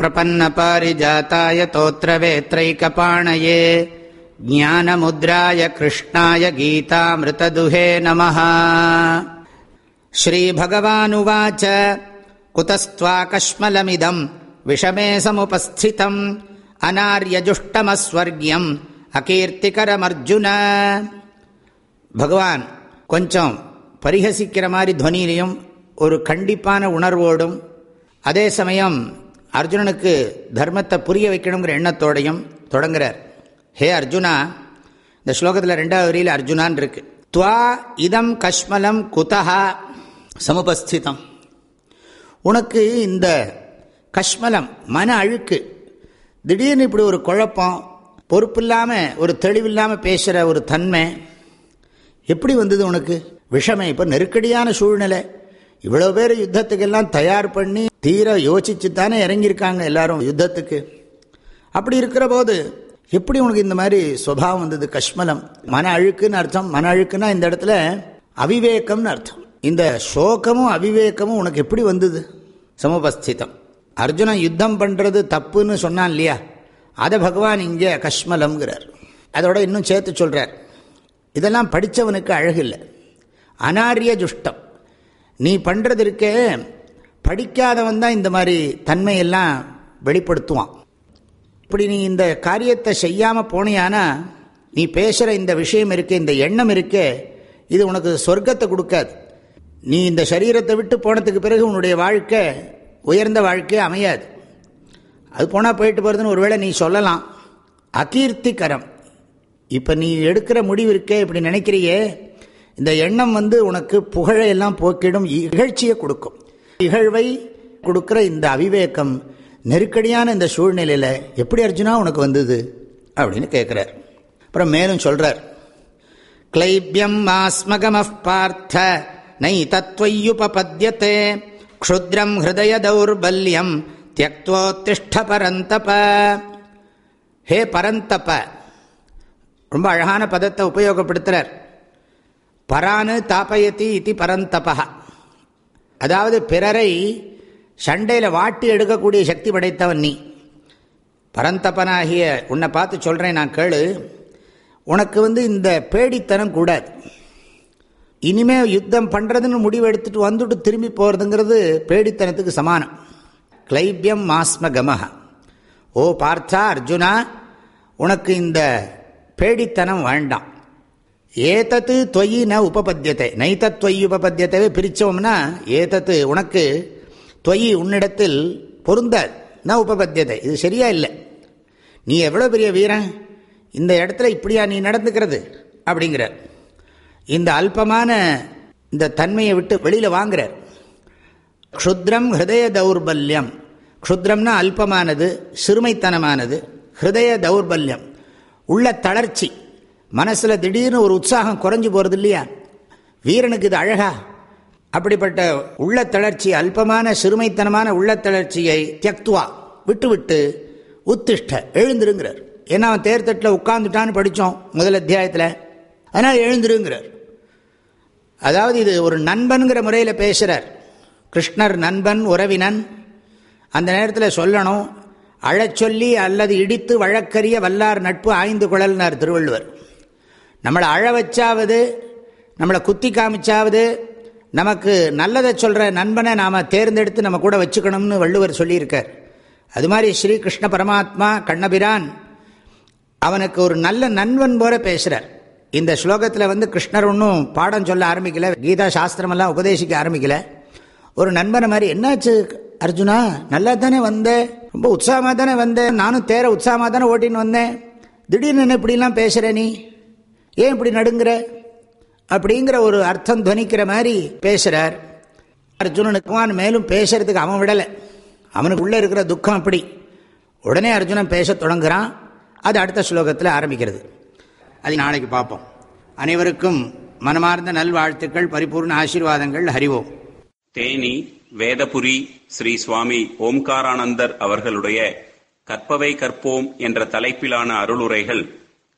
प्रपन्नपारिजाताय तोत्रवेत्रैकपाणये ज्ञानमुद्राय कृष्णाय गीतामृतदुहे नमः श्रीभगवानुवाच कुतस्त्वाकश्मलमिदम् விஷமே சமுபஸ்திதம் அனாரியஜுஷ்டமஸ்வர்கியம் அகீர்த்திகரமர்ஜுன பகவான் கொஞ்சம் பரிகசிக்கிற மாதிரி துவனியிலையும் ஒரு கண்டிப்பான உணர்வோடும் அதே சமயம் அர்ஜுனனுக்கு தர்மத்தை புரிய வைக்கணுங்கிற எண்ணத்தோடையும் தொடங்குறார். ஹே அர்ஜுனா இந்த ஸ்லோகத்தில் ரெண்டாவது வரியில் அர்ஜுனான் இருக்கு. துவா இதம் கஷ்மலம் குதஹா சமுபஸ்திதம். உனக்கு இந்த கஷ்மலம் மன அழுக்கு திடீர்னு இப்படி ஒரு குழப்பம் பொறுப்பு இல்லாமல் ஒரு தெளிவில்லாமல் பேசுகிற ஒரு தன்மை எப்படி வந்தது உனக்கு? விஷமை இப்போ நெருக்கடியான சூழ்நிலை. இவ்வளோ பேர் யுத்தத்துக்கெல்லாம் தயார் பண்ணி தீர யோசிச்சு தானே இறங்கியிருக்காங்க எல்லாரும் யுத்தத்துக்கு. அப்படி இருக்கிற போது எப்படி உனக்கு இந்த மாதிரி சுபாவம் வந்தது? கஷ்மலம். மன அழுக்குன்னு அர்த்தம். மன அழுக்குன்னா இந்த இடத்துல அவிவேகம்னு அர்த்தம். இந்த சோகமும் அவிவேகமும் உனக்கு எப்படி வந்தது? சமபஸ்திதம். அர்ஜுனன் யுத்தம் பண்ணுறது தப்புன்னு சொன்னான் இல்லையா? அதை பகவான் இங்கே கஷ்மலம்ங்கிறார். அதோட இன்னும் சேர்த்து சொல்கிறார் இதெல்லாம் படித்தவனுக்கு அழகில்லை அனாரிய துஷ்டம். நீ பண்ணுறது இருக்கே. படிக்காதவன் தான் இந்த மாதிரி தன்மையெல்லாம் வெளிப்படுத்துவான். இப்படி நீ இந்த காரியத்தை செய்யாமல் போனியானா நீ பேசுகிற இந்த விஷயம் இருக்கே இந்த எண்ணம் இருக்கே இது உனக்கு சொர்க்கத்தை கொடுக்காது. நீ இந்த சரீரத்தை விட்டு போனதுக்கு பிறகு உன்னுடைய வாழ்க்கை உயர்ந்த வாழ்க்கை அமையாது. அது போனால் போயிட்டு போகிறதுன்னு ஒருவேளை நீ சொல்லலாம். அகீர்த்திகரம். இப்போ நீ எடுக்கிற முடிவு இருக்கே இப்படி நினைக்கிறியே இந்த எண்ணம் வந்து உனக்கு புகழை எல்லாம் போக்கிடும் இகழ்ச்சியை கொடுக்கும். இகழ்வை கொடுக்குற இந்த அவிவேகம் நெருக்கடியான இந்த சூழ்நிலையில் எப்படி அர்ஜுனா உனக்கு வந்தது? அப்படின்னு கேட்குறார் அப்புறம் மேலும் சொல்கிறார் கிளைபியம் ஆஸ்மகம பார்த்த நை தத்வையுபபத்தியத்தே க்ஷுத்ரம் ஹிருதய தௌர்பல்யம் தியக்தோத்திஷ்ட பரந்தப. ஹே பரந்தப! ரொம்ப அழகான பதத்தை உபயோகப்படுத்துகிறார் பரானு தாபயத்தி இது பரந்தபா அதாவது பிறரை சண்டையில் வாட்டி எடுக்கக்கூடிய சக்தி படைத்தவன் நீ. பரந்தப்பனாகிய உன்னை பார்த்து சொல்கிறேன் நான் கேளு. உனக்கு வந்து இந்த பேடித்தனம் கூடாது. இனிமே யுத்தம் பண்ணுறதுன்னு முடிவு எடுத்துட்டு வந்துட்டு திரும்பி போகிறதுங்கிறது பேடித்தனத்துக்கு சமானம். கிளைபியம் மாஸ்ம கமஹா ஓ பார்த்தா அர்ஜுனா உனக்கு இந்த பேடித்தனம் வேண்டாம். ஏதத்து தொயி ந உபபத்தியத்தை நைத்தத் உபபத்தியத்தவே பிரித்தோம்னா ஏதத்து உனக்கு தொயி உன்னிடத்தில் பொருந்தாது ந உபபத்தியத்தை இது சரியா இல்லை. நீ எவ்வளோ பெரிய வீரன்? இந்த இடத்துல இப்படியா நீ நடந்துக்கிறது? அப்படிங்கிறார் இந்த அல்பமான இந்த தன்மையை விட்டு வெளியில் வாங்குறார். க்ஷுத்ரம் ஹிருதய தௌர்பல்யம். க்ஷுத்ரம்னா அல்பமானது சிறுமைத்தனமானது ஹிருதய தௌர்பல்யம். உள்ள தளர்ச்சி. மனசில் திடீர்னு ஒரு உற்சாகம் குறைஞ்சி போகிறது இல்லையா வீரனுக்கு இது அழகா? அப்படிப்பட்ட உள்ள தளர்ச்சி அல்பமான சிறுமைத்தனமான உள்ள தளர்ச்சியை தியக்துவா விட்டு விட்டு உத்திஷ்ட எழுந்திருங்கிறார். ஏன்னா அவன் தேர்தட்டில் உட்காந்துட்டான்னு படித்தோம் முதல் அத்தியாயத்தில். அதனால் எழுந்திருங்கிறார். அதாவது இது ஒரு நண்பனுங்கிற முறையில் பேசுகிறார் கிருஷ்ணர் நண்பன் உறவினன். அந்த நேரத்தில் சொல்லணும் அழச்சொல்லி அல்லது இடித்து வழக்கறிய வல்லார் நட்பு ஆய்ந்து கொள்ளல்னார் திருவள்ளுவர். நம்மளை அழ வச்சாவது நம்மளை குத்தி காமிச்சாவது நமக்கு நல்லதை சொல்கிற நண்பனை நாம் தேர்ந்தெடுத்து நம்ம கூட வச்சுக்கணும்னு வள்ளுவர் சொல்லியிருக்கார். அது மாதிரி ஸ்ரீகிருஷ்ண பரமாத்மா கண்ணபிரான் அவனுக்கு ஒரு நல்ல நண்பன் போல பேசுகிறார் இந்த ஸ்லோகத்தில் வந்து கிருஷ்ணர் ஒன்றும் பாடம் சொல்ல ஆரம்பிக்கல கீதா சாஸ்திரமெல்லாம் உபதேசிக்க ஆரம்பிக்கல. ஒரு நண்பனை மாதிரி என்னாச்சு அர்ஜுனா? நல்லா தானே வந்தேன் ரொம்ப உற்சாகமாக தானே வந்தேன் நானும் தேர உற்சாகமாக தானே ஓட்டின்னு வந்தேன்? திடீர்னு என்ன இப்படிலாம் பேசுகிற நீ? ஏன் இப்படி நடுங்கிற? அப்படிங்கிற ஒரு அர்த்தம் துவனிக்கிற மாதிரி பேசுகிறார் அர்ஜுனனுக்குவான் மேலும் பேசுறதுக்கு அவன் விடலை. அவனுக்கு உள்ளே இருக்கிற துக்கம் அப்படி. உடனே அர்ஜுனன் பேச தொடங்குகிறான் அது அடுத்த ஸ்லோகத்தில் ஆரம்பிக்கிறது. அது நாளைக்கு பார்ப்போம். அனைவருக்கும் மனமார்ந்த நல்வாழ்த்துக்கள் பரிபூர்ண ஆசீர்வாதங்கள் ஹரிவோம் தேனி வேதபுரி ஸ்ரீ சுவாமி ஓம்காரானந்தர் அவர்களுடைய கற்பவை கற்போம் என்ற தலைப்பிலான அருளுரைகள்